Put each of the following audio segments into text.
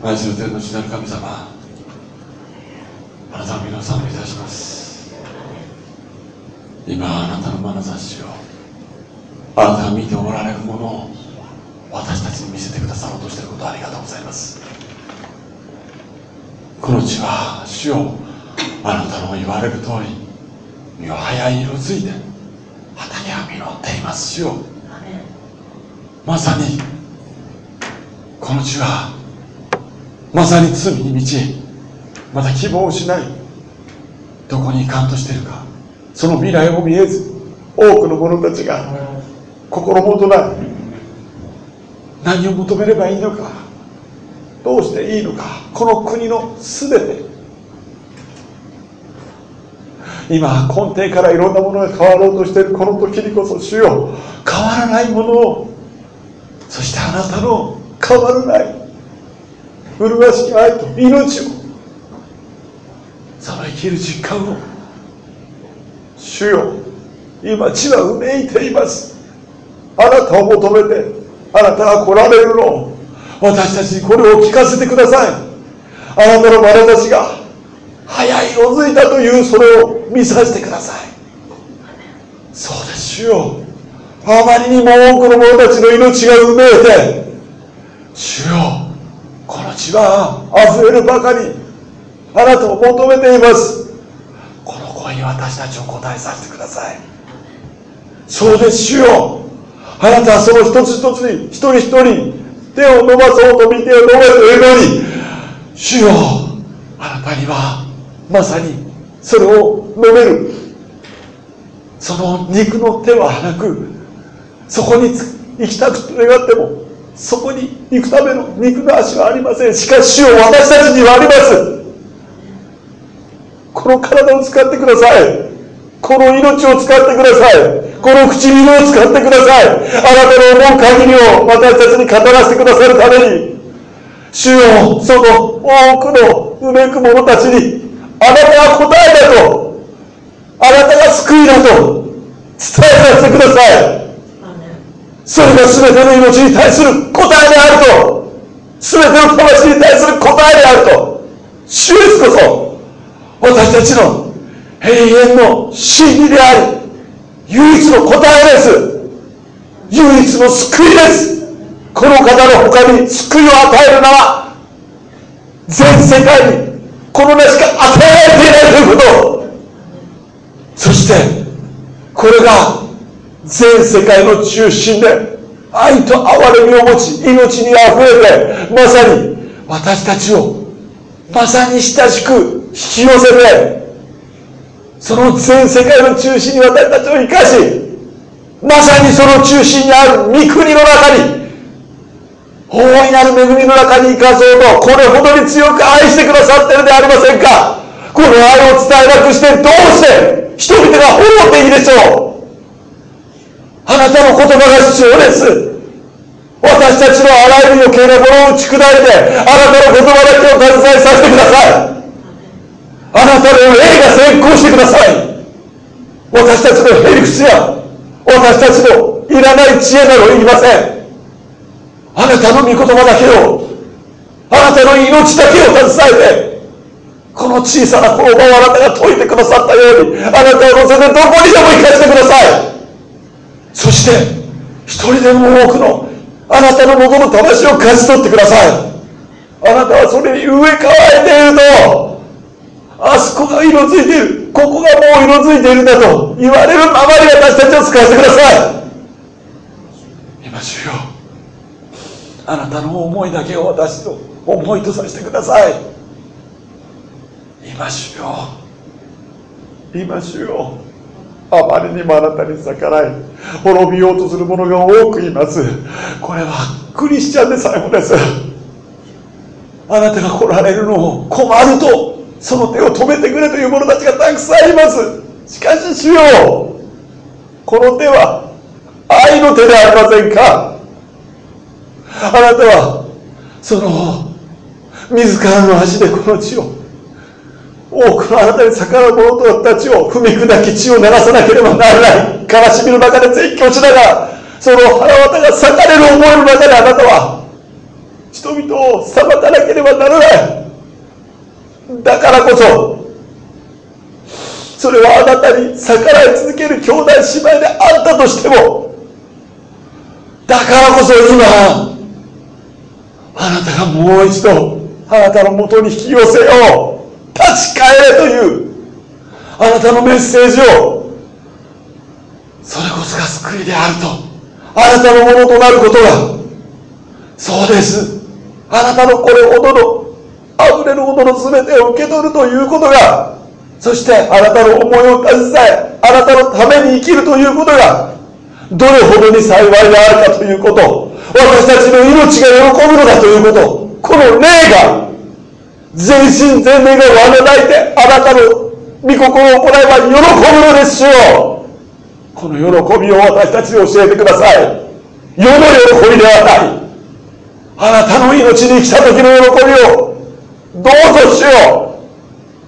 愛する天の父なる神様あなたの皆さんをいたします。今あなたの眼差しをあなたが見ておられるものを私たちに見せてくださろうとしていることありがとうございます。この地は主よあなたの言われる通り身は早い色づいて畑は実っています主よまさにこの地はまさに罪に満ちまた希望を失い。どこに行かんとしてるか。その未来を見えず多くの者たちが心もとない。何を求めればいいのか。どうしていいのか。この国の全て。今根底からいろんなものが変わろうとしている。この時にこそ主よ。変わらないものを。そしてあなたの変わらない麗しき愛と命を。その生きる実感を。主よ今地はうめいています。あなたを求めてあなたが来られるの。を私たちにこれを聞かせてください。あなたの眼差しが早い色づいたというそれを見させてください。そうです主よ。あまりにも多くの者たちの命がうめいて主よこの地は溢れるばかりあなたを求めています。この声に私たちを答えさせてください。そうです主よ。あなたはその一つ一つに一人一人手を伸ばそうと見てを伸ばしているのに。主よあなたにはまさにそれを飲める。その肉の手はなくそこに行きたく願ってもそこに行くための肉の足はありません。しかし主よ私たちにはあります。この体を使ってください。この命を使ってください。この唇を使ってください。あなたの思う限りを私たちに語らせてくださるために主よその多くのうめく者たちにあなたが答えだとあなたが救いだと伝えさせてください。それが全ての命に対する答えであると全ての魂に対する答えであると主イエスこそ私たちの永遠の真理であり唯一の答えです。唯一の救いです。この方の他に救いを与えるのは全世界にこの名しか与えられていないということ。そしてこれが全世界の中心で愛と憐れみを持ち命にあふれてまさに私たちをまさに親しく引き寄せてその全世界の中心に私たちを生かしまさにその中心にある御国の中に大いなる恵みの中に生かそうとこれほどに強く愛してくださってるでありませんか。この愛を伝えなくしてどうして人々が滅ぼっていいでしょう。あなたの言葉が必要です。私たちのあらゆる余計なものを打ち砕いてあなたの言葉だけを携えさせてください。あなたの霊が先行してください。私たちのへりくつや私たちのいらない知恵などいりません。あなたの御言葉だけをあなたの命だけを携えてこの小さな衣をあなたが解いてくださったようにあなたを乗せてどこにでも行かせてください。そして一人でも多くのあなたの望む魂を勝ち取ってください。あなたはそれに植え替えているとあそこが色づいている。ここがもう色づいているんだと言われるままに私たちを使わせてください。今主よあなたの思いだけを私の思いとさせてください。今主よ今主よ。あまりにもあなたに逆らい滅びようとする者が多くいます。これはクリスチャンでさえもです。あなたが来られるのを困るとその手を止めてくれという者たちがたくさんいます。しかし主よこの手は愛の手ではありませんか。あなたはその自らの足でこの地を多くのあなたに逆らう者たちを踏み砕き血を流さなければならない悲しみの中で絶叫しながらその腹渡が裂かれる思いの中であなたは人々を裁かなければならない。だからこそそれはあなたに逆らい続ける兄弟姉妹であったとしてもだからこそ今あなたがもう一度あなたのもとに引き寄せよう。立ち返れというあなたのメッセージをそれこそが救いであるとあなたのものとなることがそうです。あなたのこれほどの溢れるほどの全てを受け取るということがそしてあなたの思いを携えあなたのために生きるということがどれほどに幸いであるかということ私たちの命が喜ぶのだということこの霊が全身全霊がわないてあなたの御心を行えば喜ぶのですよ。この喜びを私たちに教えてください。世の喜びではない。あなたの命に来た時の喜びをどうぞしよ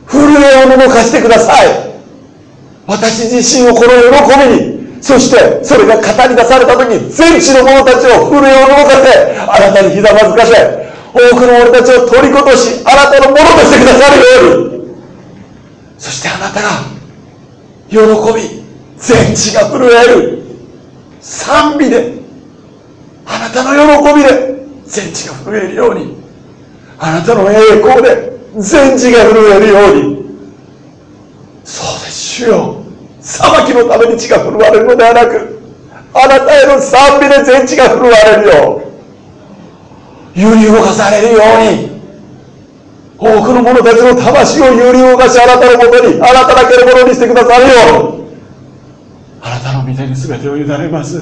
う震えをのかしてください。私自身をこの喜びにそしてそれが語り出された時全地の者たちを震えをのかせあなたにひざまずかせ多くの者たちを取り戻しあなたのものとしてくださるように。そしてあなたが喜び全地が震える。賛美であなたの喜びで全地が震えるように。あなたの栄光で全地が震えるように。そうです主よ。裁きのために血が震われるのではなくあなたへの賛美で全地が震われるよう。揺り動かされるように多くの者たちの魂を揺り動かしあなたのもとにあなただけのものにしてくださるようあなたの御手に全てを委ねます。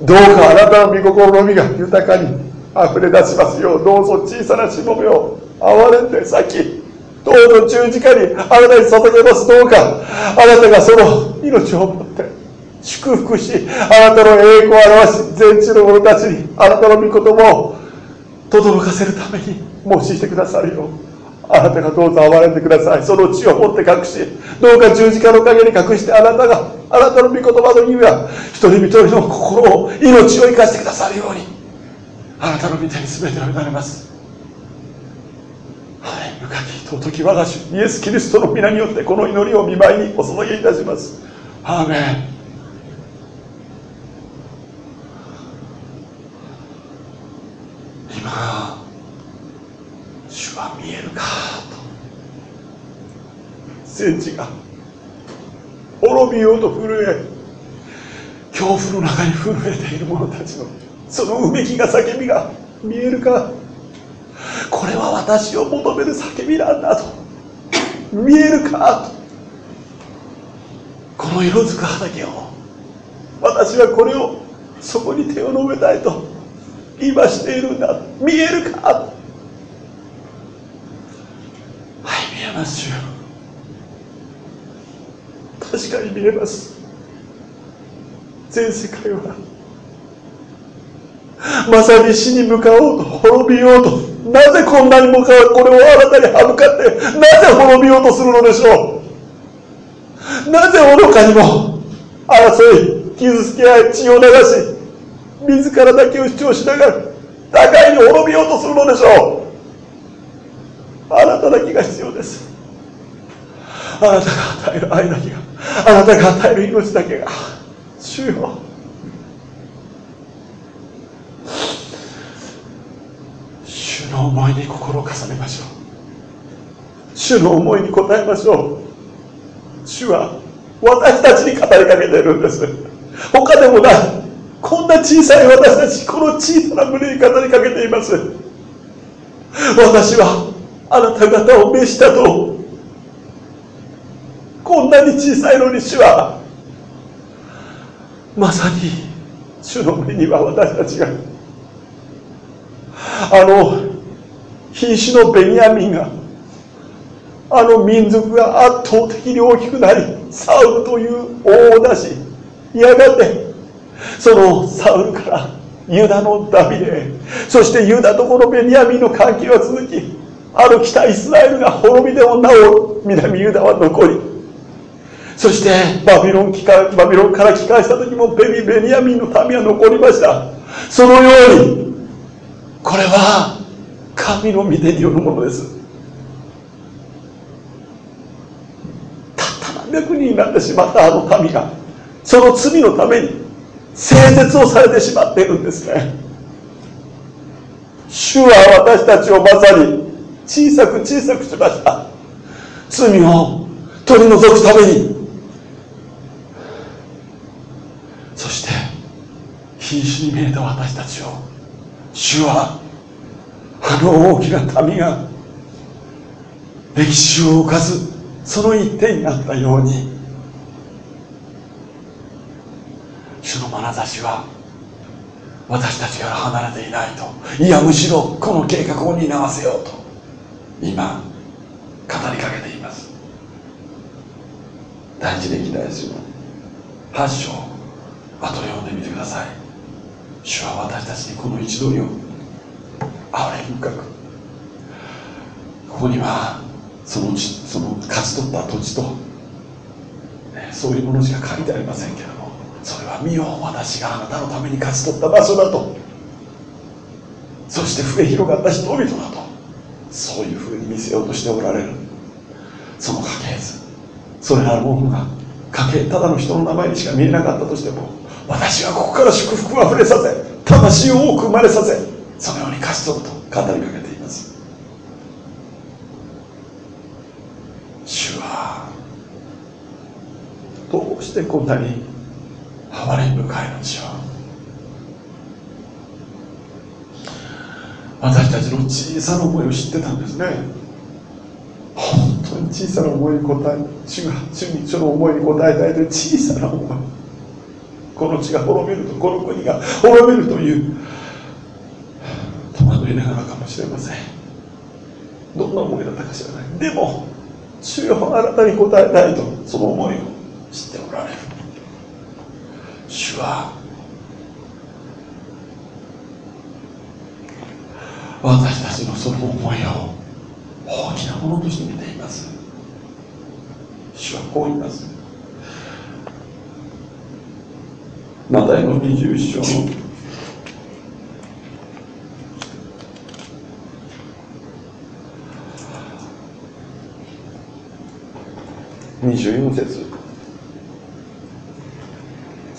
どうかあなたの御心のみが豊かに溢れ出しますようどうぞ小さなしもべを憐れんで先どうぞ十字架にあなたに捧げます。どうかあなたがその命を持って祝福しあなたの栄光を表し全地の者たちにあなたの御言葉を轟かせるために。申ししてくださるよ。うあなたがどうぞ憐れんでください。その血を持って隠しどうか十字架の陰に隠してあなたがあなたの御言葉の意味は一人一人の心を命を生かしてくださるようにあなたの御手に全てを委ねます。はい深き尊き我が主イエス・キリストの皆によってこの祈りを見舞いにお捧げいたします。アーメン。今主は見えるか。と戦地が滅びようと震え恐怖の中に震えている者たちのそのうめきが叫びが見えるか。これは私を求める叫びなんだと。見えるか。とこの色づく畑を私はこれをそこに手を述べたいと。今しているんだ見えるか？はい見えますよ。確かに見えます。全世界は。まさに死に向かおうと滅びようと。なぜこんなにもかこれをあなたに歯向かってなぜ滅びようとするのでしょう？なぜ愚かにも争い傷つけ合い血を流し自らだけを主張しながら互いに滅びようとするのでしょう。あなただけが必要です。あなたが与える愛だけがあなたが与える命だけが主よ。主の思いに心を重ねましょう。主の思いに応えましょう。主は私たちに語りかけているんです。他でもない。こんな小さい私たちこの小さな胸に語りかけています。私はあなた方を召したと。こんなに小さいのに主はまさに主の目には私たちが。あの瀕死のベニヤミンがあの民族が圧倒的に大きくなりサウルという王を出しやがてそのサウルからユダのダビデそしてユダとこのベニヤミンの関係は続きある北イスラエルが滅びでもなお南ユダは残りそしてバビロンバビロンから帰還した時もベニベニヤミンの民は残りました。そのようにこれは神の御手によるものです。たった何百人になってしまったあの民がその罪のために整絶をされてしまっているんですね。主は私たちをまさに小さく小さくしました。罪を取り除くために。そして瀕死に見えた私たちを主はあの大きな民が歴史を動かすその一点になったように。主の眼差しは私たちから離れていないと。いやむしろこの計画を担わせようと。今語りかけています。大事歴代史の8章後で読んでみてください。主は私たちにこの一度りを哀れ深く。ここにはそのその勝ち取った土地と、ね、そういうものしか書いてありませんけどもそれは見よ私があなたのために勝ち取った場所だと。そして増え広がった人々だと。そういうふうに見せようとしておられる。その家系図。それなるものが家系ただの人の名前にしか見えなかったとしても私はここから祝福をあふれさせ魂を多く生まれさせそのように勝ち取ると語りかけています。主はどうしてこんなに哀れ深いのでしょう私たちの小さな思いを知ってたんですね。本当に小さな思いに応え主が主にその思いに応えたいという小さな思い。この地が滅びるとこの国が滅びるという戸惑いながらかもしれません。どんな思いだったか知らない。でも主よあなたに応えたいとその思いを知っておられる。主は。私たちのその思いを大きなものとして見ています。主はこう言います。マタイの21章の。24節。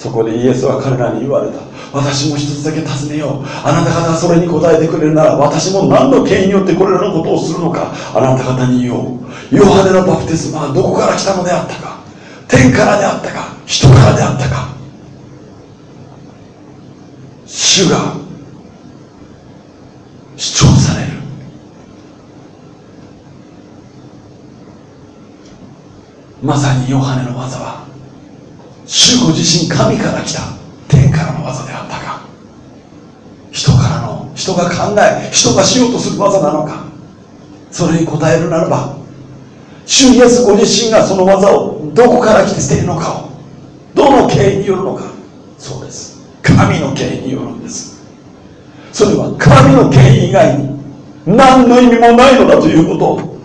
そこでイエスは彼らに言われた。私も一つだけ尋ねよう。あなた方がそれに答えてくれるなら私も何の権威によってこれらのことをするのか。あなた方に言おう。ヨハネのバプテスマはどこから来たのであったか。天からであったか。人からであったか。主が主張される。まさにヨハネの技は主ご自身神から来た。天からの技であったか。人からの人が考え人がしようとする技なのか。それに答えるならば主イエスご自身がその技をどこから来ているのかをどの経緯によるのか。そうです。神の経緯によるんです。それは神の権威以外に何の意味もないのだということを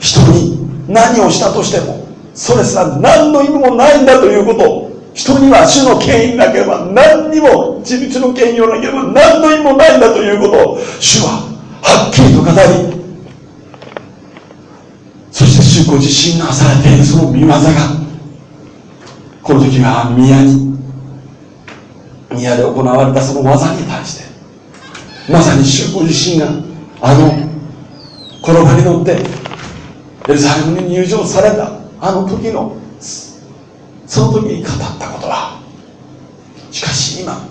人に何をしたとしてもそれすら何の意味もないんだということ。人には主の権威なければ何にも自立の権威をなければ何の意味もないんだということ。を主ははっきりと語りそして主ご自身がされているその見業がこの時は宮に宮で行われたその技に対してまさに主ご自身があのこの場に乗ってエルサレムに入場された。あの時のその時に語ったことはしかし今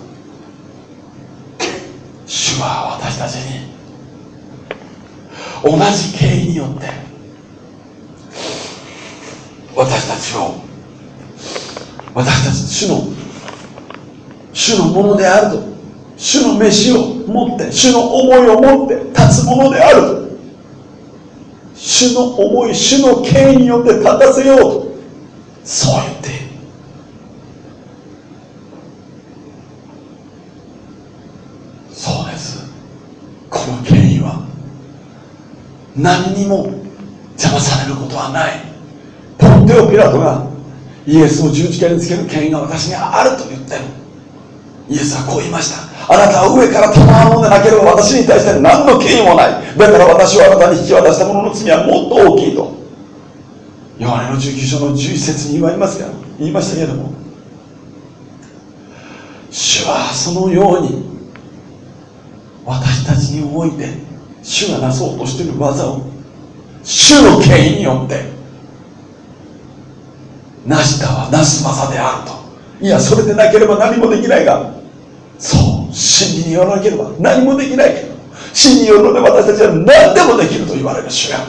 主は私たちに同じ経緯によって私たちを私たち主の主のものであると主の飯を持って主の思いを持って立つものであると主の思い主の権威によって立たせようとそう言って。いるそうです。この権威は何にも邪魔されることはない。ポンテオ・ピラトがイエスを十字架につける権威が私にあると言ってる。イエスはこう言いました。あなたは上から賜物でなければ私に対して何の権威もない。だから私はあなたに引き渡した者の罪はもっと大きいと。ヨハネの19章の11節に言われますが言いましたけれども主はそのように私たちにおいて主がなそうとしている技を主の権威によってなしたはなす技であると。いやそれでなければ何もできないがそう真理によらなければ何もできないけど真によるので私たちは何でもできると言われる主が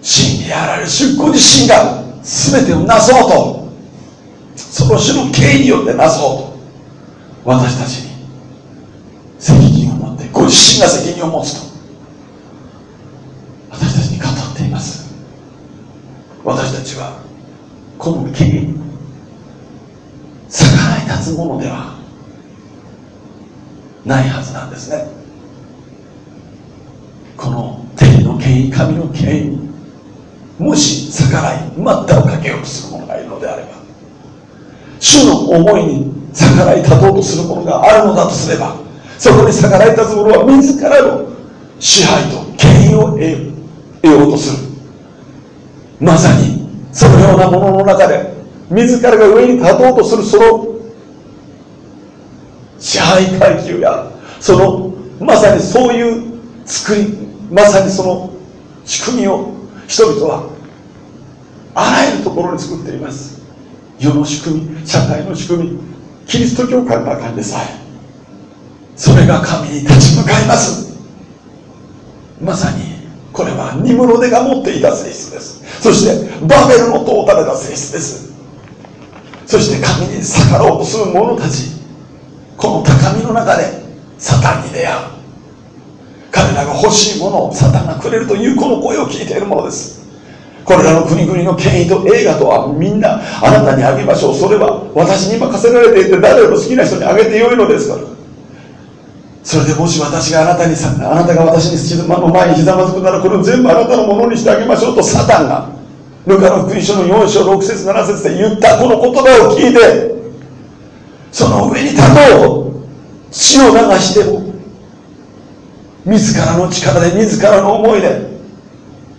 真理であられる主ご自身が全てをなそうとその主の権威によってなそうと私たちに責任を持ってご自身が責任を持つと私たちに語っています。私たちはこの権威逆らい立つものではないはずなんですね。この天の権威神の権威にもし逆らい待ったをかけようとする者がいるのであれば主の思いに逆らい立とうとする者があるのだとすればそこに逆らい立つ者は自らの支配と権威を得ようとする。まさにそのようなものの中で自らが上に立とうとするその支配階級やそのまさにそういう作りまさにその仕組みを人々はあらゆるところに作っています。世の仕組み社会の仕組みキリスト教会の中でさえそれが神に立ち向かいます。まさにこれはニムロデが持っていた性質です。そしてバベルの塔を建てた性質です。そして神に逆らおうとする者たち。この高みの中でサタンに出会う。彼らが欲しいものをサタンがくれるというこの声を聞いているものです。これらの国々の権威と映画とはみんなあなたにあげましょう。それは私に任せられていて誰よりも好きな人にあげてよいのですから。それでもし私があなたにさあなたが私にの前にひざまずくならこれを全部あなたのものにしてあげましょうとサタンがルカの福音書の4章6節7節で言ったこの言葉を聞いてその上に立とう。血を流しても自らの力で自らの思いで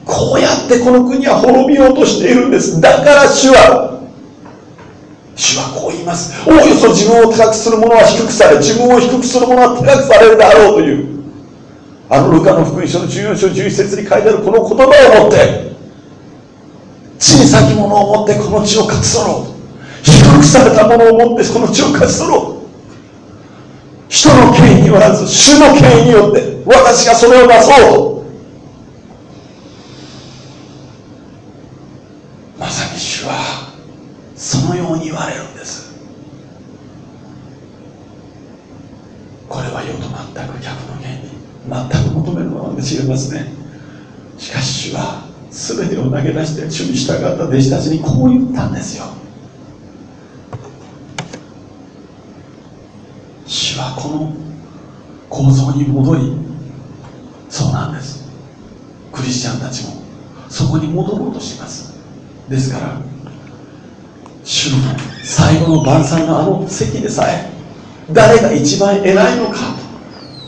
こうやってこの国は滅びようとしているんです。だから主は主はこう言います。おおよそ自分を高くする者は低くされ自分を低くする者は高くされるであろうという。あのルカの福音書の14章11節に書いてあるこの言葉を持って小さき者を持ってこの地を勝ち取ろう。低くされたものを持ってこの地を勝ち取ろう。人の権威によらず主の権威によって私がそれを出そうまさに主はそのように言われるんです。これは世と全く逆の原理。全く求めるもので違いますねしかし主は全てを投げ出して主に従った弟子たちにこう言ったんですよ。主はこの構造に戻りそうなんです。クリスチャンたちもそこに戻ろうとします。ですから主の最後の晩餐のあの席でさえ誰が一番偉いのか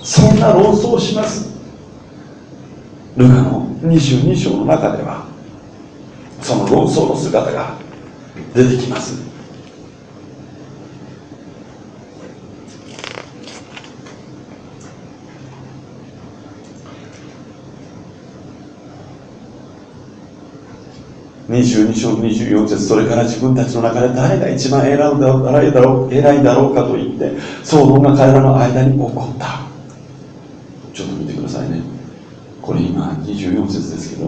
そんな論争をします。ルカの22章の中ではその論争の姿が出てきます。22章24節それから自分たちの中で誰が一番偉いだろう偉いだろうかと言って騒動が彼らの間に起こったちょっと見てくださいねこれ今24節ですけど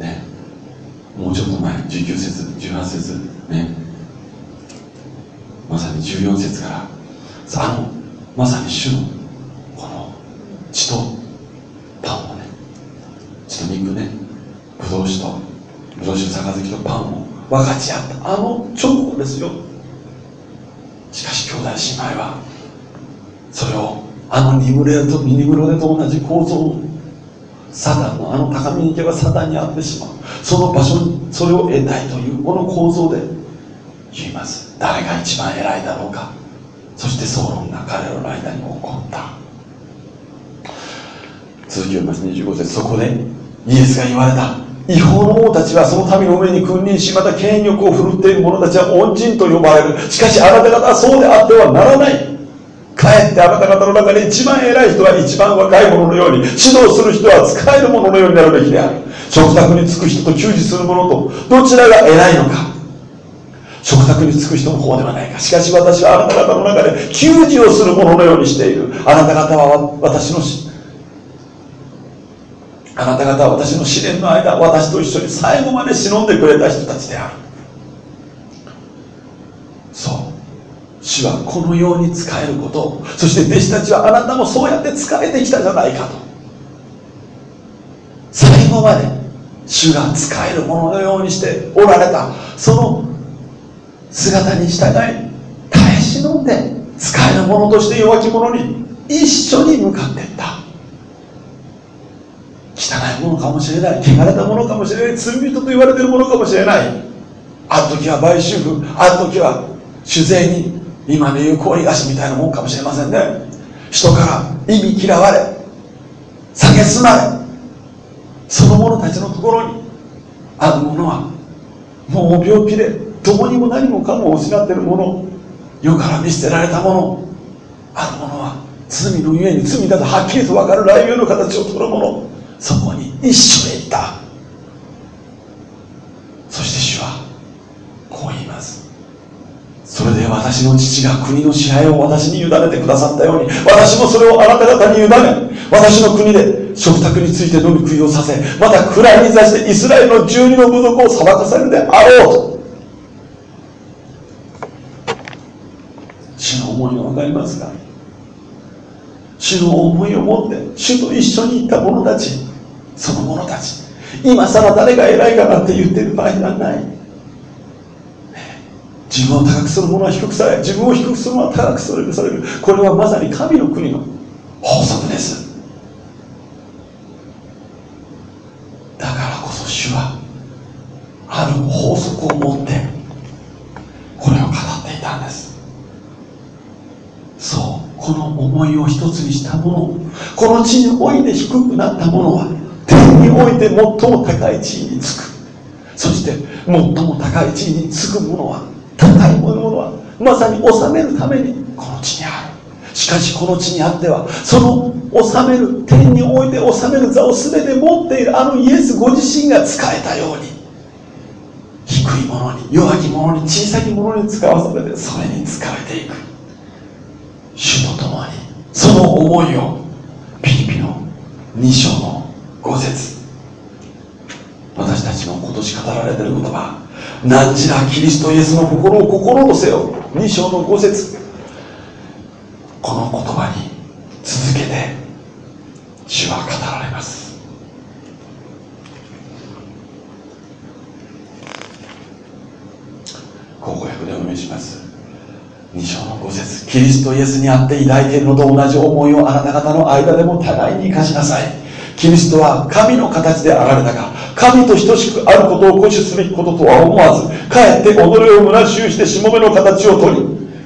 ねもうちょっと前19節18節ねまさに14節からあのまさに主のこの血とパンをね血と肉ねブドウ酒とブドウ酒杯とパンを。分かち合った。あの直後ですよ。しかし兄弟姉妹はそれをあのニムレとミニムロデと同じ構造をサタンのあの高みに行けばサタンに会ってしまう。その場所にそれを得たいというこの構造で言います。誰が一番偉いだろうか。そして騒論が彼らの間に起こった。続きを見ます。25節。そこでイエスが言われた違法の王たちはその民の上に君臨しまた権力を振るっている者たちは恩人と呼ばれる。しかしあなた方はそうであってはならない。かえってあなた方の中で一番偉い人は一番若い者のように指導する人は使える者のようになるべきである。食卓に就く人と給仕する者とどちらが偉いのか。食卓に就く人の方ではないか。しかし私はあなた方の中で給仕をする者のようにしている。あなた方は私のあなた方は私の試練の間私と一緒に最後まで忍んでくれた人たちである。そう。主はこのように使えることそして弟子たちはあなたもそうやって使えてきたじゃないかと。最後まで主が使えるもののようにしておられた。その姿に従い耐え忍んで使えるものとして弱き者に一緒に向かっていった。汚いものかもしれない汚れたものかもしれない罪人と言われているものかもしれない。ある時は売春婦ある時は酒税に今でいう恋菓子みたいなもんかもしれませんね。人から意味嫌われ蔑まれその者たちのところにある者はもう病気でどこにも何もかも失っている者世から見捨てられた者ある者は罪のゆえに罪だとはっきりと分かる雷鳴の形を取る者そこに一緒に行った。そして主はこう言います。それで私の父が国の支配を私に委ねてくださったように私もそれをあなた方に委ね私の国で食卓について飲み食いをさせまた位に座してイスラエルの十二の部族を裁かせるであろうと。主の思いが分かりますか主の思いを持って主と一緒に行った者たちその者たち。今更誰が偉いかなって言ってる場合ではない。自分を高くする者は低くされ自分を低くする者は高くされるされるこれはまさに神の国の法則です。だからこそ主はある法則を持ってこれを語っていたんです。そうこの思いを一つにした者この地において低くなった者は天において最も高い地位につく。そして最も高い地位につく者は高いものはまさに治めるためにこの地にある。しかしこの地にあってはその治める天において治める座を全て持っているあのイエスご自身が使えたように低いものに弱き者に小さき者に使わされてそれに使えていく。主と共にその思いをピリピの2章の5節。私たちの今年語られてる言葉。何ちらキリストイエスの心を心とせよ。2章の5節。この言葉に続けて主は語られます。高校訳でお読みします。2章の5節。キリストイエスにあって抱いているのと同じ思いをあなた方の間でも互いに生かしなさい。キリストは神の形であられたが神と等しくあることを固守すべきこととは思わずかえって己を虚しゅうしてしもべの形をとり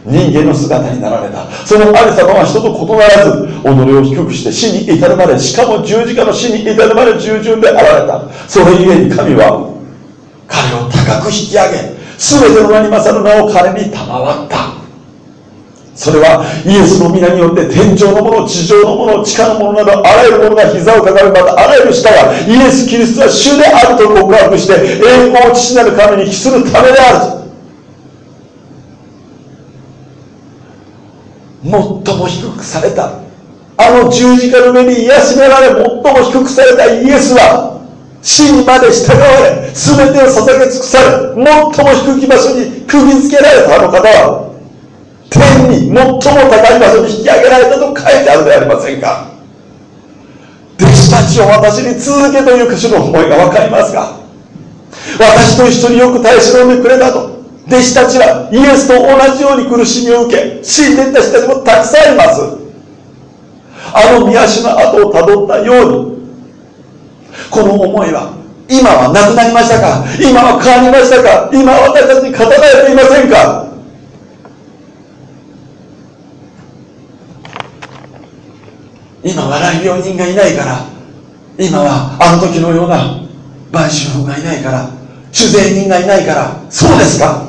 人間の姿になられた。そのありさまは人と異ならず己を低くして死に至るまでしかも十字架の死に至るまで従順であられた。それゆえに神は彼を高く引き上げ全ての名に勝る名を彼に賜った。それはイエスの皆によって天井のもの地上のもの地下のものなどあらゆるものが膝をかかるまたあらゆる舌がイエス・キリストは主であると告白して栄光を父なる神に帰するためである。最も低くされたあの十字架の上に癒しめられ最も低くされたイエスは死にまで従われ全てを捧げ尽くされ最も低き場所に釘付けられたあの方は天に最も高い場所に引き上げられたと書いてあるではありませんか？弟子たちを私に続けという主の思いが分かりますか私と一緒によく耐え忍んでくれたと弟子たちはイエスと同じように苦しみを受け死んでいった人たちもたくさんいます。あの宮足の後をたどったようにこの思いは今はなくなりましたか？今は変わりましたか？今は私たちに語られていませんか？今は来病人がいないから今はあの時のような売春婦がいないから酒税人がいないからそうですか？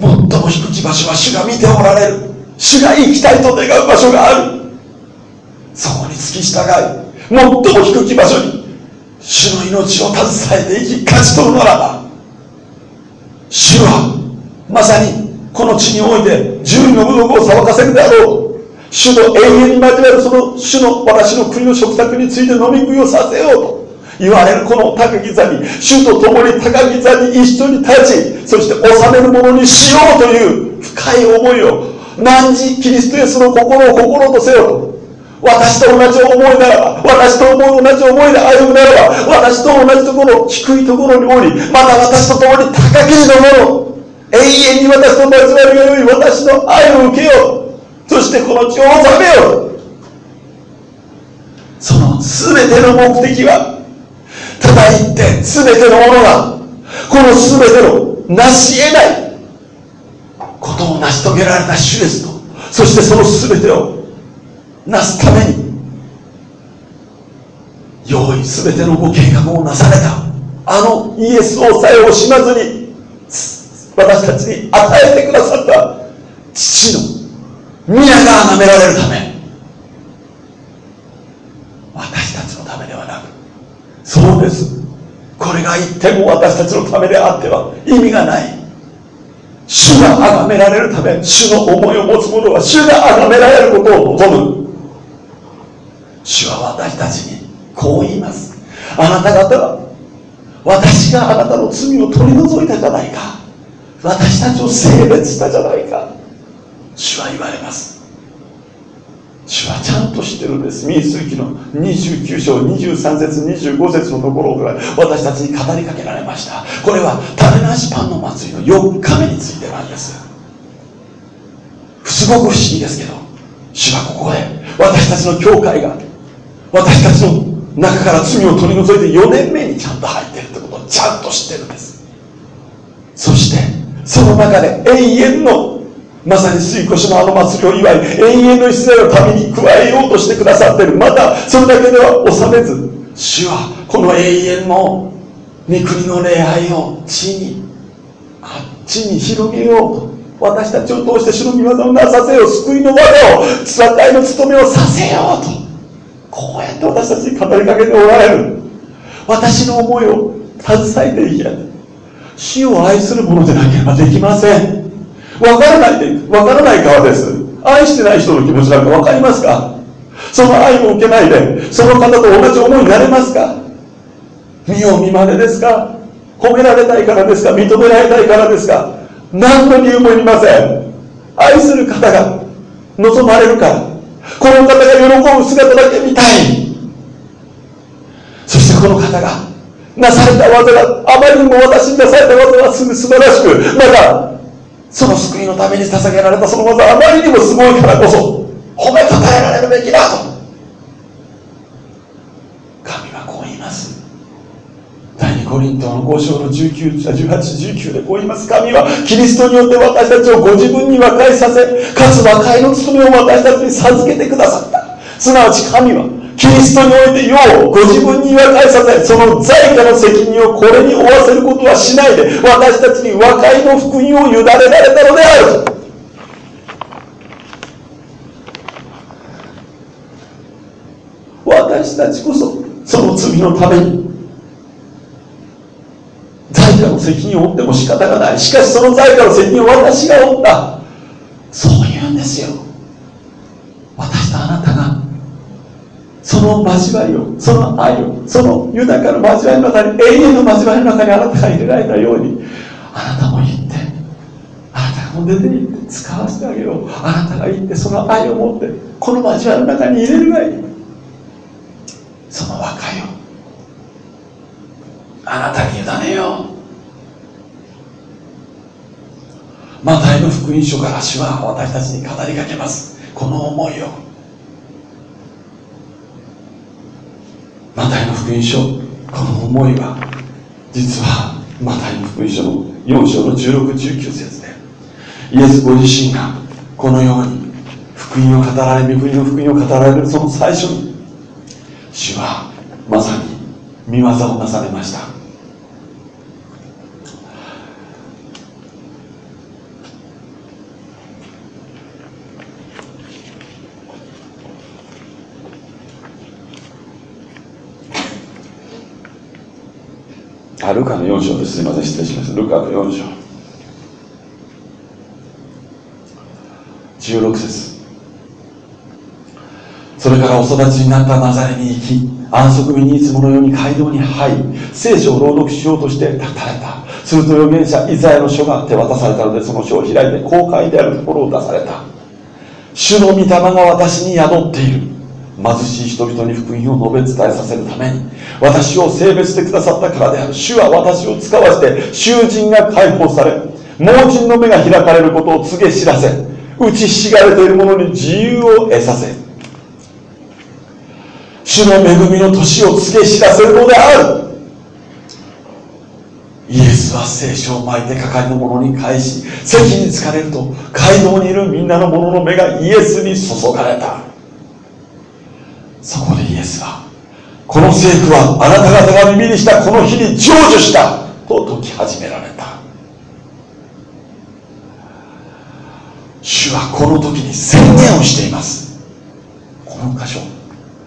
最も低き場所は主が見ておられる。主が行きたいと願う場所がある。そこに付き従い最も低き場所に主の命を携えて生き勝ち取るならば主はまさにこの地において十人の武力を裁かせるであろう。主の永遠に交わるその主の私の国の食卓について飲み食いをさせようと。言われるこの高き座に主と共に高き座に一緒に立ちそして治めるものにしようという深い思いを何時キリストイエスの心を心とせよと。私と同じ思いならば私と同じ思いで歩むならば私と同じところ低いところにおりまた私と共に高きのもの永遠に私と交わるように私の愛を受けよう。そしてこの地を治めよう。その全ての目的はただ言って全てのものがこの全ての成し得ない。ことを成し遂げられた主ですと。そしてその全てをなすために用意全てのご計画をなされた。あのイエスをさえ惜しまずに私たちに与えてくださった父の皆が崇められるため。私たちのためではなく。そうです。これが一点も私たちのためであっては意味がない。主が崇められるため主の思いを持つ者は主が崇められることを望む。主は私たちにこう言います。あなた方は私があなたの罪を取り除いたじゃないか。私たちを性別したじゃないか。主は言われます。主はちゃんと知ってるんです。民数記の29章23節25節のところから私たちに語りかけられました。これは種なしパンの祭りの4日目についてなんです。すごく不思議ですけど主はここで私たちの教会が私たちの中から罪を取り除いて4年目にちゃんと入ってるってことをちゃんと知ってるんです。そしてその中で永遠のまさに水越のあの祭りを祝い永遠のイスラエルのために加えようとしてくださってる。またそれだけでは収めず。主はこの永遠の御国の礼拝を地にあっちに広げよう。と私たちを通して主の御業をなさせよう救いの技を戦いの務めをさせようとこうやって私たちに語りかけておられる。私の思いを携えていき死を愛するものでなければできません。分からないで分からない側です。愛してない人の気持ちなんか分かりますか？その愛を受けないでその方と同じ思いになれますか？見よう見まねですか？褒められたいからですか？認められたいからですか？何の理由もいりません。愛する方が望まれるか。らこの方が喜ぶ姿だけ見たい。そしてこの方がなされた技があまりにも私になされた技はすぐ素晴らしくまたその救いのために捧げられたその技はあまりにもすごいからこそ褒めたたえられるべきだと。神はこう言います。第2コリントの5章の1819でこう言います。神はキリストによって私たちをご自分に和解させかつ和解の務めを私たちに授けてくださった。すなわち神はキリストにおいて世をご自分に和解させその罪かの責任をこれに負わせることはしないで私たちに和解の福音を委ねられたのである。私たちこそその罪のために罪かの責任を負っても仕方がない。しかしその罪かの責任を私が負った。そういうんですよ。私とあなたがその交わりをその愛をその豊かな交わりの中に永遠の交わりの中にあなたが入れられたようにあなたも言ってあなたも出て行って使わせてあげよう。あなたが言ってその愛を持ってこの交わりの中に入れるがいい。その和解をあなたに委ねよう。マタイの福音書から主は私たちに語りかけます。この思いをマタイの福音書この思いは実はマタイの福音書の4章の1619節でイエスご自身がこのように福福音を語られ御国の福音を語られるその最初に主はまさに見業をなされました。ルカの4章です。すみません。失礼します。ルカの4章。16節。それからお育ちになったナザレに行き安息日にいつものように街道に入り聖書を朗読しようとして立たれた。すると預言者イザヤの書が手渡されたのでその書を開いて公開であるところを出された。主の御霊が私に宿っている。貧しい人々に福音を述べ伝えさせるために私を性別してくださったからである。主は私を使わして囚人が解放され盲人の目が開かれることを告げ知らせ打ちひしがれている者に自由を得させ主の恵みの年を告げ知らせるのである。イエスは聖書を巻いて係の者に返し席に疲れると街道にいるみんなの者の目がイエスに注がれた。そこでイエスはこの政府はあなた方が耳にしたこの日に成就した。と説き始められた。主はこの時に宣言をしています。この箇所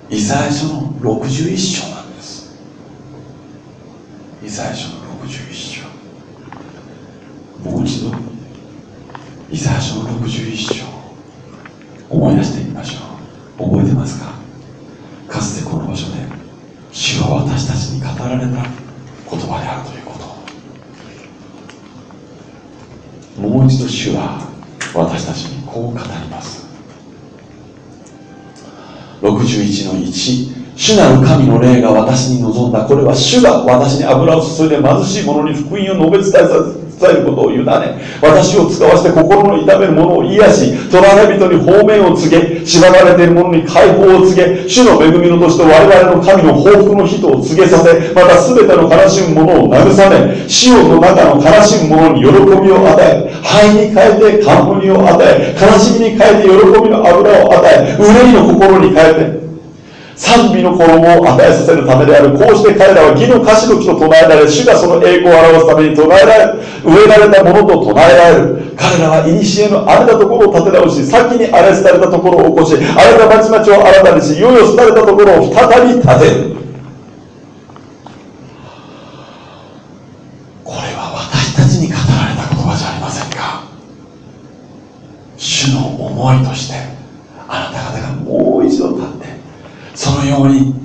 イザヤ書の61章なんです。イザヤ書の61章。もう一度イザヤ書の61章。思い出してみましょう。覚えてますか？かつてこの場所で主は私たちに語られた言葉であるということ。もう一度主は私たちにこう語ります。61の1主なる神の霊が私に望んだ。これは主が私に油を注いで貧しい者に福音を述べ伝えさせ伝えることを委ね。私を使わせて心の痛める者を癒し捕らえ人に方面を告げ縛られている者に解放を告げ主の恵みの年と我々の神の報復の日とを告げさせまた全ての悲しむ者を慰め死をの中の悲しむ者に喜びを与え灰に変えて冠を与え悲しみに変えて喜びの油を与え憂いの心に変えて賛美の衣を与えさせるためであるこうして彼らは義の歌詞の木と唱えられ主がその栄光を表すために唱えられ植えられたものと唱えられる。彼らは古の荒れたところを立て直し先に荒れ廃れたところを起こし荒れた町々を新たにしいよいよ廃れたところを再び建てるこれは私たちに語られた言葉じゃありませんか主の思いとしてあなた方がもう一度立ってそのように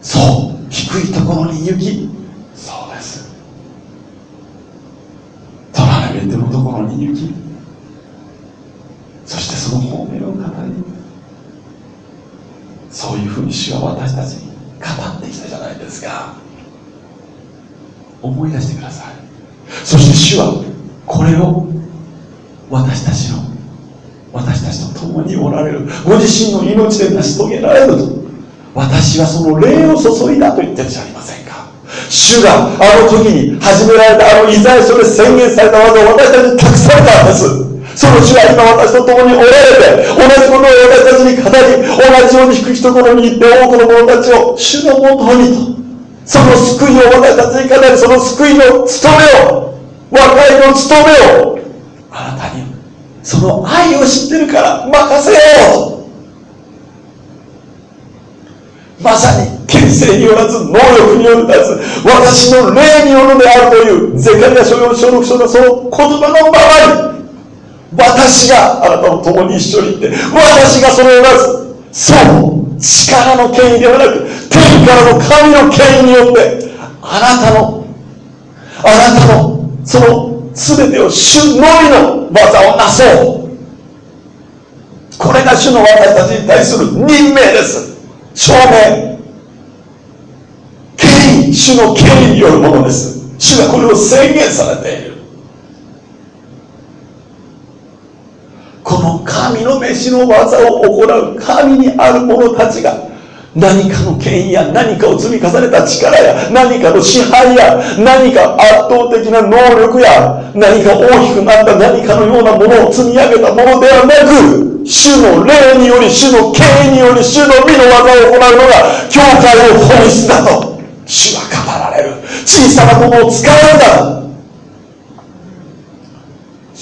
そう低いところに行きそうですトラベルのところに行きそしてその方面を語りそういうふうに主は私たちに語ってきたじゃないですか思い出してくださいそして主はこれを私たちの私たちと共におられる。ご自身の命で成し遂げられると。私はその霊を注いだと言ってるじゃありませんか。主があの時に始められたあのイザヤ書で宣言された技を私たちに託されたんです。その主は今私と共におられて同じものを私たちに語り同じように低いところに行って多くの者たちを主のもとにと。その救いを私たちに語りその救いの務めを和解の務めをあなたにその愛を知ってるから任せよう。まさに権勢によらず能力によらず私の霊によるであるというゼカリア書4章6章のその言葉のままに私があなたと共に一緒にいて私がそれをなす。そう力の権威ではなく天からの神の権威によってあなたのあなたのその全てを主のみの技をなそう。これが主の私たちに対する任命です。証明。権威。主の権威によるものです。主がこれを宣言されている。この神の飯の技を行う神にある者たちが何かの権威や何かを積み重ねた力や何かの支配や何か圧倒的な能力や何か大きくなった何かのようなものを積み上げたものではなく主の霊により主の権威により主の身の技を行うのが教会の本質だと主は語られる。小さなものを使うんだ。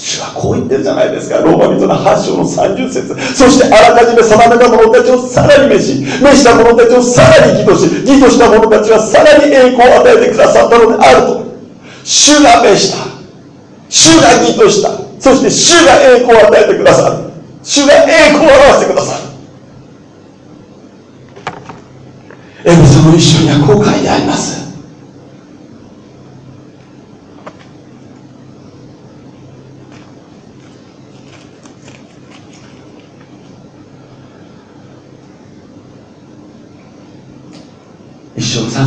主はこう言ってるじゃないですか。ローマ人の8章の30節。そしてあらかじめ定めた者たちをさらに召し召した者たちをさらに義とし義とした者たちはさらに栄光を与えてくださったのであると。主が召した。主が義とした。そして主が栄光を与えてくださる。主が栄光を表してくださる。エブソの一緒にはこう書いてあります。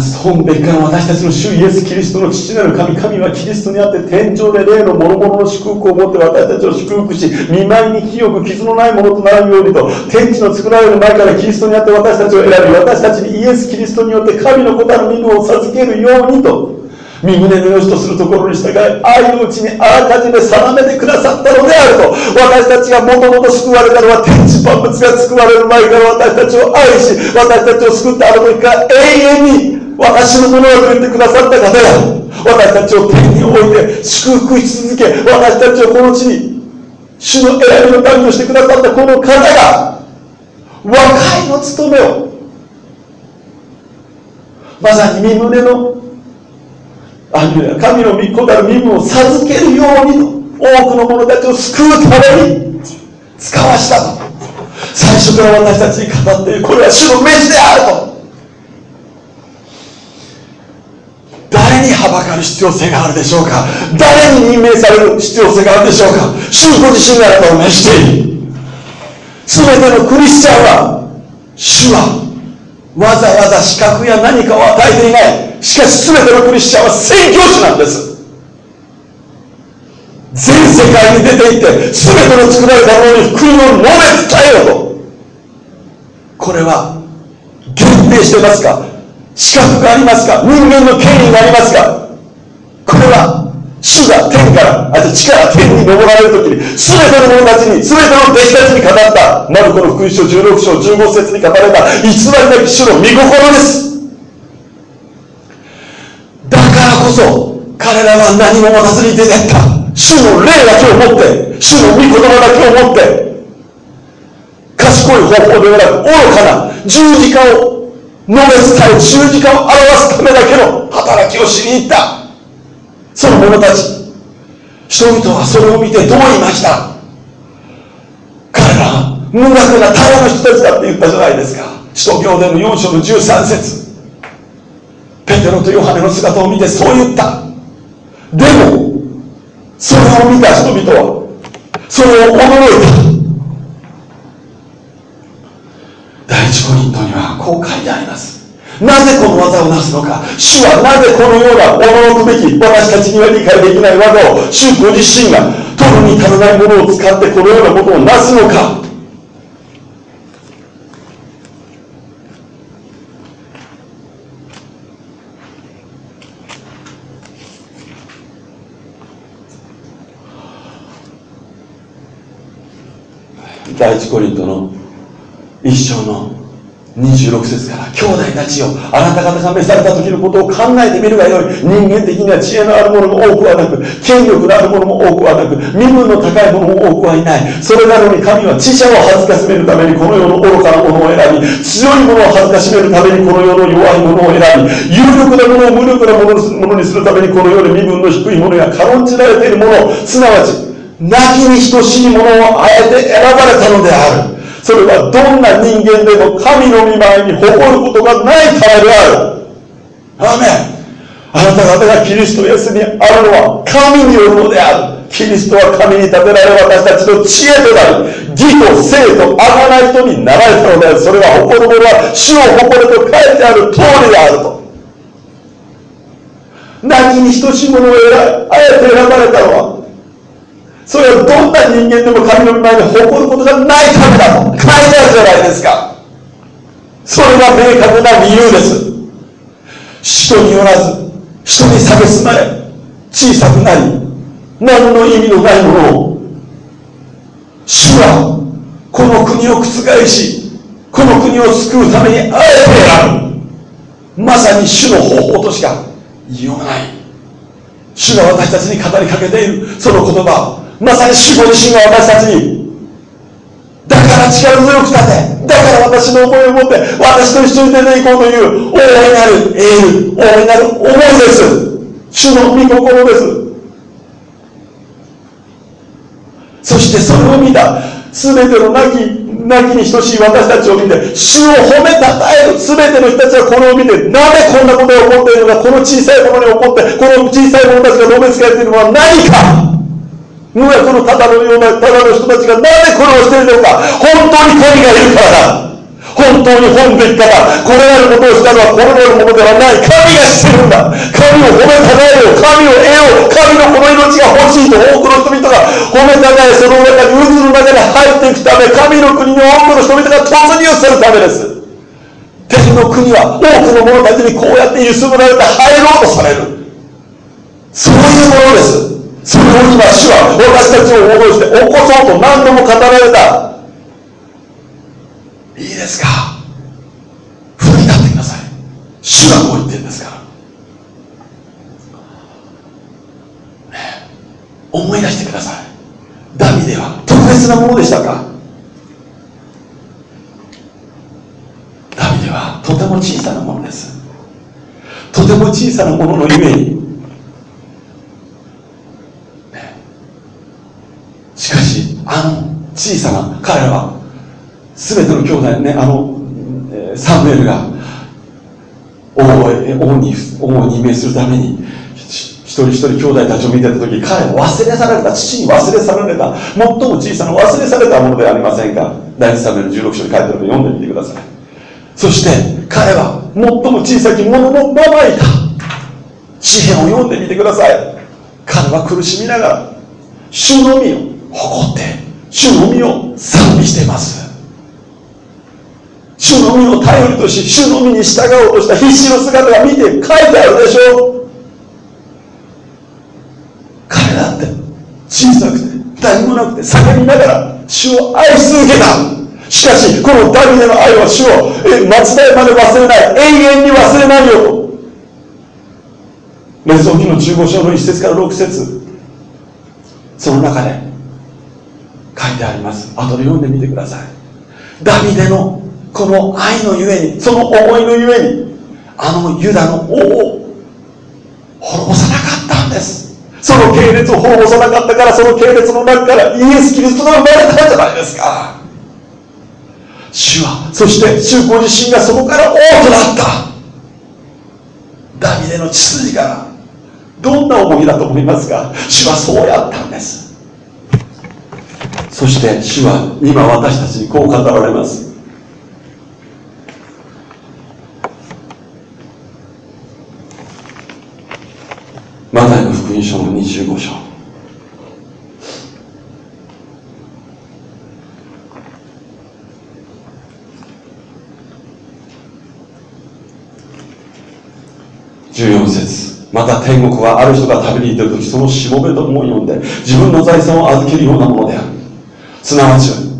一章の三節本別から私たちの主イエス・キリストの父なる神神はキリストにあって天井で霊の諸々の祝福を持って私たちを祝福し見舞いに清く傷のないものとなるようにと天地の作られる前からキリストにあって私たちを選び私たちにイエス・キリストによって神の子たる身分を授けるようにと身胸の良しとするところに従い愛のうちにあらかじめ定めてくださったのであると私たちがもともと救われたのは天地万物が救われる前から私たちを愛し私たちを救ったあの時から永遠に私のものをくれてくださった方が私たちを天に置いて祝福し続け私たちをこの地に主の選びの民をしてくださったこの方が和解の務めをまさに身胸の神の御子なる身分を授けるようにと多くの者たちを救うために使わしたと。最初から私たちに語っているこれは主の召しであると。誰にはばかる必要性があるでしょうか？誰に任命される必要性があるでしょうか？主ご自身があなたを召している。全てのクリスチャンは主はわざわざ資格や何かを与えていない。しかし全てのクリスチャンは宣教師なんです。全世界に出ていって全ての作られたものに福音を述べ伝えようと。これは限定してますか？資格がありますか？人間の権威がありますか？これは主が天からあ地から天に昇られる時に全ての者たちに全ての弟子たちに語ったマルコの福音書16章15節に語られた偽りなき主の御心です。だからこそ彼らは何も持たずに出てった。主の霊だけを持って主の御言葉だけを持って賢い方法ではなく愚かな十字架を述べ伝え十字架を表すためだけの働きをしに行った。その者たち人々はそれを見てどう言いました。彼らは無学なただの人たちだって言ったじゃないですか。使徒行伝の4章の13節。ペテロとヨハネの姿を見てそう言った。でもそれを見た人々はそれを驚いた。第一コリントにはこう書いてあります。なぜこの技をなすのか。主はなぜこのような驚くべき私たちには理解できない技を。主ご自身が取るに足らないものを使ってこのようなことをなすのか。第一コリントの一章の26節から兄弟たちよ。あなた方が召された時のことを考えてみるがよい。人間的には知恵のある者も多くはなく権力のある者も多くはなく身分の高い者も多くはいない。それなのに神は知者を恥ずかしめるためにこの世の愚かな者を選び強い者を恥ずかしめるためにこの世の弱い者を選び有力な者を無力な者にするためにこの世で身分の低い者や軽んじられている者すなわち亡きに等しい者をあえて選ばれたのである。それはどんな人間でも神の御前に誇ることがないためである。アメン。あなた方がキリストイエスにあるのは神によるのである。キリストは神に立てられ私たちの知恵となり義と生と贖い人になられたのである。それは誇る者は主を誇ると書いてある通りであると。何に等しいものをあえて選ばれたのはそれはどんな人間でも神の前に誇ることがないためだと。書いてあるじゃないですか。それが明確な理由です。人によらず人に蔑まれ小さくなり何の意味のないものを主はこの国を覆しこの国を救うためにあえて選ぶ。まさに主の方法としか言いようがない。主が私たちに語りかけているその言葉。まさに主ご自身が私たちにだから力強く立てだから私の思いを持って私と一緒に出ていこうという大いなるエール大いなる思いです。主の御心です。そしてそれを見た全ての亡き亡きに等しい私たちを見て主を褒めたたえる全ての人たちはこれを見てなぜこんなことが起こっているのかこの小さいものに起こってこの小さい者たちが述べつけられているのは何か。無やこのただのようなただの人たちがなぜこれをしているのか。本当に神がいるから。だ本当に本べき方これらのことをしたのはこれらのものではない。神がしてるんだ。神を褒めたたえよ神を得よう。神のこの命が欲しいと多くの人々が。褒めたたえその中に渦の中に入っていくため神の国に多くの人々が突入するためです。天の国は多くの者たちにこうやって揺すぶられて入ろうとされる。そういうものです。それを今主は私たちを戻して起こそうと何度も語られた。いいですか。奮い立ってください。主がこう言ってるんですから、思い出してください。ダビデは特別なものでしたか。ダビデはとても小さなものです。とても小さなもののゆえに、ね、しかしあの小さな彼らは全ての兄弟ねあのサムエルが王に王を任命するために一人一人兄弟たちを見てた時彼は忘れ去られた父に忘れ去られた最も小さな忘れ去れたものではありませんか第一サムエル16章に書いてあるので読んでみてください。そして彼は最も小さき者のままいた詩篇を読んでみてください。彼は苦しみながら主のみを誇って主のみを賛美しています。主のみを頼りとし主のみに従おうとした必死の姿が見て書いてあるでしょう。彼だって小さくて何もなくて叫びながら主を愛し続けた。しかしこのダビデの愛は主を末代まで忘れない。永遠に忘れないよ。とレズオ記の15章の1節から6節。その中で書いてあります。後で読んでみてください。ダビデのこの愛のゆえにその思いのゆえにあのユダの王を滅ぼさなかったんです。その系列を滅ぼさなかったからその系列の中からイエス・キリストが生まれたんじゃないですか。主はそして主ご自身がそこから王となった。ダビデの血筋からどんな思いだと思いますか？主はそうやったんです。そして主は今私たちにこう語られます。マタイの福音書の25章。14節。また天国はある人が食べに行っている時そのしもべとも読んで自分の財産を預けるようなものである。すなわち。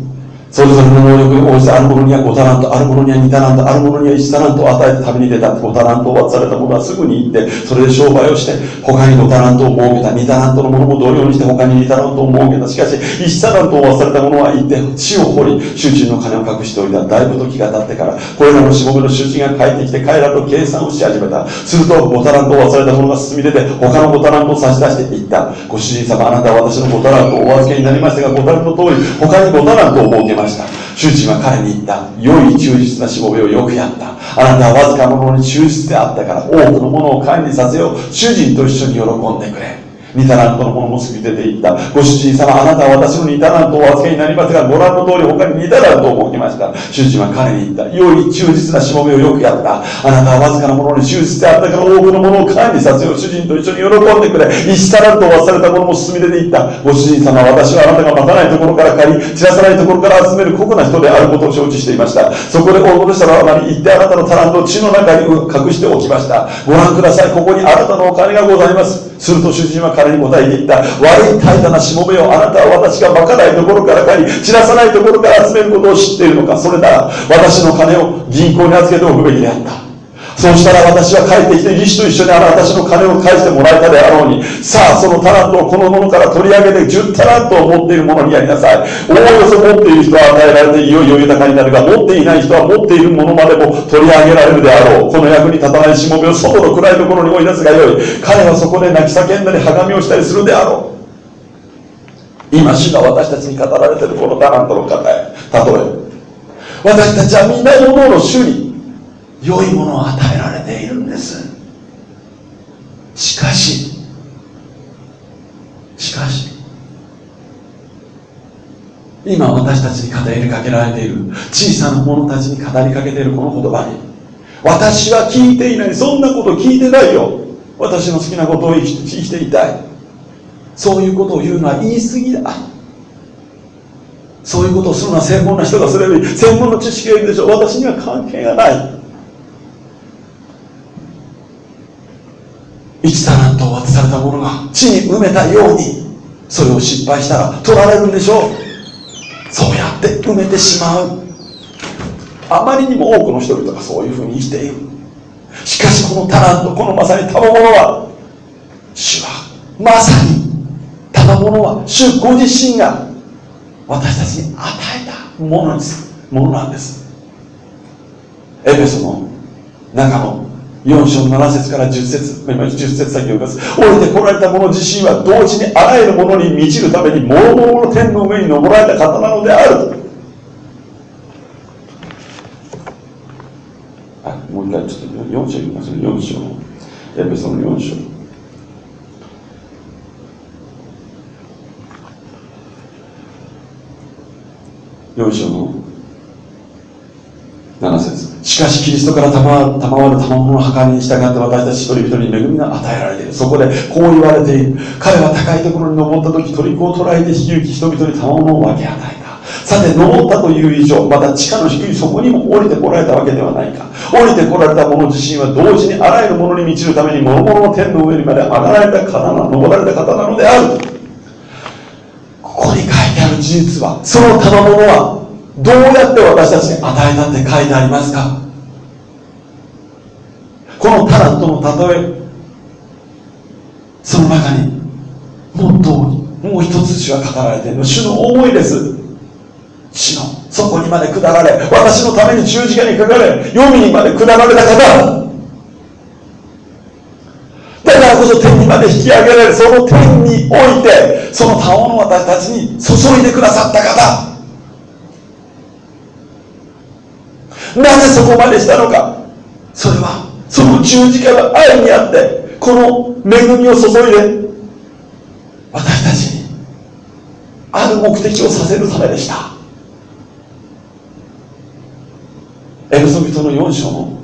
それぞれの能力に応じてある者には5タラント、ある者には2タラント、ある者には1タラントを与えて旅に出た。5タラントを渡された者はすぐに行って、それで商売をして、他に5タラントを設けた。2タラントの者も同様にして他に2タラントを設けた。しかし、1タラントを渡された者は行って、地を掘り、集中の金を隠しておいた。だいぶ時が経ってから、これらのしもべの集中が帰ってきて、彼らと計算をし始めた。すると、5タラントを渡された者が進み出て、他の5タラントを差し出していった。ご主人様、あなたは私の5タラントをお預けになりましたが、5タラント通り、他に5タラントを設けました。ました。主人は彼に言った。良い忠実なしもべをよくやった。あなたはわずかなものに忠実であったから多くのものを管理させよう。主人と一緒に喜んでくれ。2タラントのものもすぐ出ていった。ご主人様、あなたは私の2タラントをお預けになりますが、ご覧の通り他に2タラントを設けました。主人は彼に言った。良い忠実なしもべをよくやった。あなたはわずかなものに忠実であったから多くのものを管理させよう。主人と一緒に喜んでくれ。1タラントを渡されたものも進み出ていった。ご主人様、私はあなたが待たないところから借り、散らさないところから集める酷な人であることを承知していました。そこで大物したらばに行ってあなたのタラントを地の中に隠しておきました。ご覧ください。ここにあなたのお金がございます。すると主人は彼に答えていった。悪い怠惰なしもべをあなたは私がまかないところから借り散らさないところから集めることを知っているのか。それなら私の金を銀行に預けておくべきであった。そうしたら私は帰ってきて義手と一緒にあの私の金を返してもらえたであろうにさあそのタラントをこのものから取り上げて10タラントを持っているものにやりなさい。おおよそ持っている人は与えられていよいよ豊かになるが持っていない人は持っているものまでも取り上げられるであろう。この役に立たないしもべを外の暗いところに追い出すがよい。彼はそこで泣き叫んだりはがみをしたりするであろう。今主が私たちに語られているこのタラントの方へ例え私たちはみんな世の主に良いものを与えられているんです。しかししかし今私たちに語りかけられている小さな者たちに語りかけているこの言葉に私は聞いていないそんなこと聞いてないよ。私の好きなことを生きていたい。そういうことを言うのは言い過ぎだ。そういうことをするのは専門な人がすればいい。専門の知識がいるでしょう。私には関係がない。1タラントを渡された者が地に埋めたようにそれを失敗したら取られるんでしょう。そうやって埋めてしまう。あまりにも多くの人々がそういうふうに生きている。しかしこのタラントこのまさに賜物は主はまさに賜物は主ご自身が私たちに与えたものです。ものなんです。エペソの中の4章の7節から10節今10節先を読みます。降りてこられた者自身は同時にあらゆるものに満ちるために諸々の天の上に登られた方なのであるあもう一回ちょっと4章読みます4章。エペソの4章。4章の7節。しかしキリストから賜る賜物の計りに従って私たち一人一人に恵みが与えられている。そこでこう言われている。彼は高いところに登った時鳥子を捉えて引き受き人々に賜物を分け与えた。さて登ったという以上また地下の低いそこにも降りてこられたわけではないか。降りてこられた者自身は同時にあらゆるものに満ちるために諸々の天の上にまで上がられた方な登られた方なのである。ここに書いてある事実はその賜物はどうやって私たちに与えたって書いてありますか？このタラントの例えその中にもっともう一つ主は語られている。主の思いです。主のそこにまで下られ私のために十字架にかかれ黄泉にまで下られた方。だからこそ天にまで引き上げられその天においてその賜物を私たちに注いでくださった方。なぜそこまでしたのか。それはその十字架の愛にあってこの恵みを注いで私たちにある目的をさせるためでした。エルソビトの4章の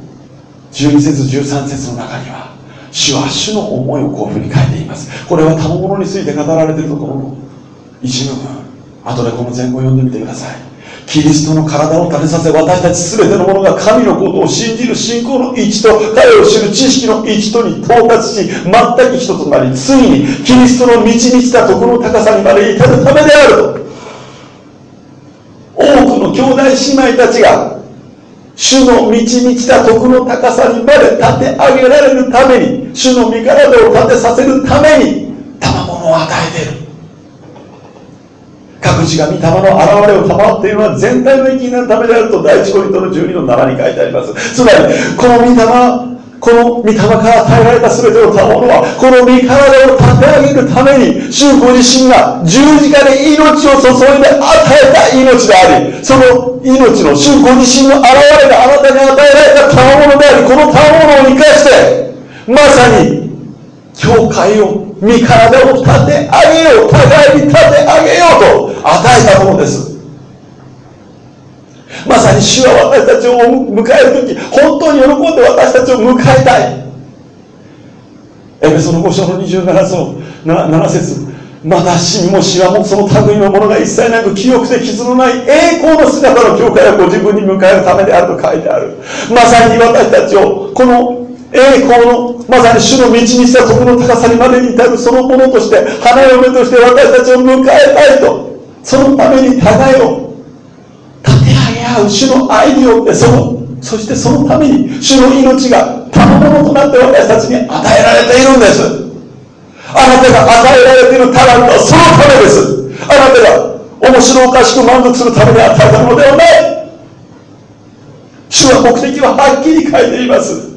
12節13節の中には主は主の思いをこういうふうに書いています。これは賜物について語られているところの一部分。後でこの前後を読んでみてください。キリストの体を立てさせ私たち全てのものが神のことを信じる信仰の一と彼を知る知識の一とに到達し全く一となりついにキリストの満ち満ちたところの高さにまで至るためである。と多くの兄弟姉妹たちが主の満ち満ちた徳の高さにまで立て上げられるために主の身体を立てさせるために賜物を与えている。各自が御霊の現れを賜っているのは全体の益になるためであると第一コリントの12の7に書いてあります。つまりこの御霊この御霊から与えられた全ての賜物はこの身体を立て上げるために主ご自身が十字架で命を注いで与えた命でありその命の主ご自身の現れがあなたに与えられた賜物でありこの賜物を生かしてまさに教会を身体を立て上げよう互いに立て上げようと与えたものです。まさに主は私たちを迎える時本当に喜んで私たちを迎えたい。エペソの5章の27章 7, 節。また死にも死はもその類のものが一切なく清くて傷のない栄光の姿の教会をご自分に迎えるためであると書いてある。まさに私たちをこの栄光のまさに主の道にした徳の高さにまでに至るそのものとして花嫁として私たちを迎えたいとそのために互いを立て上げ合う主の愛によってそのそしてそのために主の命が賜物となって私たちに与えられているんです。あなたが与えられているタラントはそのためです。あなたが面白おかしく満足するために与えたものではない。主は目的ははっきり書いています。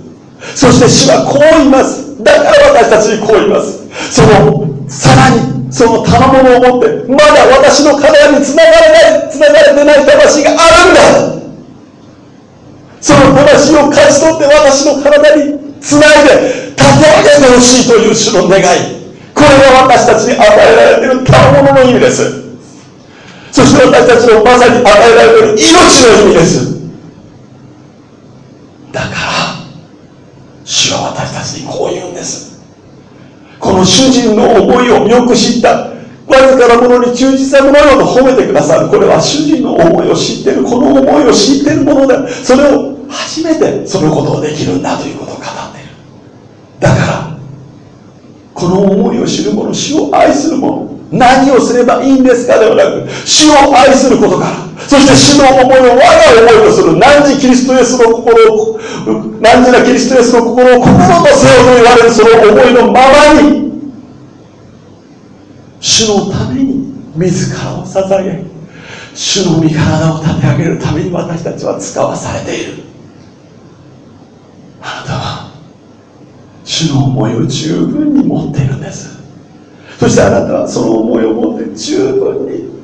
そして主はこう言います。だから私たちにこう言います。そのさらにその賜物を持ってまだ私の体につながれないつながれてない魂があるんだ。その魂を勝ち取って私の体につないで立て上げてほしいという主の願い。これが私たちに与えられている賜物の意味です。そして私たちのまさに与えられている命の意味です。だから主は私たちにこう言うんです。この主人の思いをよく知った。わずかなものに忠実なものよと褒めてくださる。これは主人の思いを知ってる。この思いを知ってるものでそれを初めてそのことをできるんだということを語っている。だからこの思いを知る者主を愛する者何をすればいいんですかではなく主を愛することから。そして主の思いを我が思いとする。何時キリストイエスの心を何時なキリストイエスの心を心とせよと言われるその思いのままに主のために自らを捧げ主の身体を立て上げるために私たちは使わされている。あなたは主の思いを十分に持っているんです。そしてあなたはその思いを持って十分に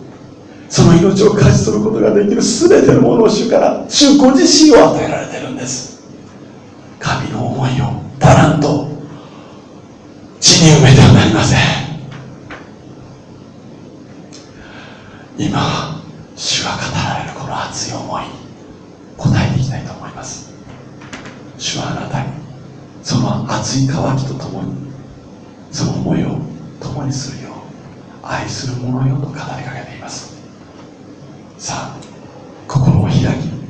その命を勝ち取ることができる全てのものを主から主ご自身を与えられてるんです。神の思いをタランと地に埋めてはなりません今主が語られるこの熱い思いに応えていきたいと思います。主はあなたにその熱い渇きとともにその思いを共にするよう愛する者よと語りかけています。さあ心を開き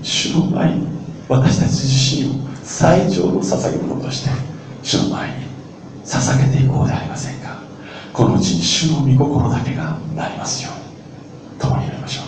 主の前に私たち自身を最上の捧げ物として主の前に捧げていこうではありませんか。このうちに主の御心だけがなりますよう、共にやりましょう。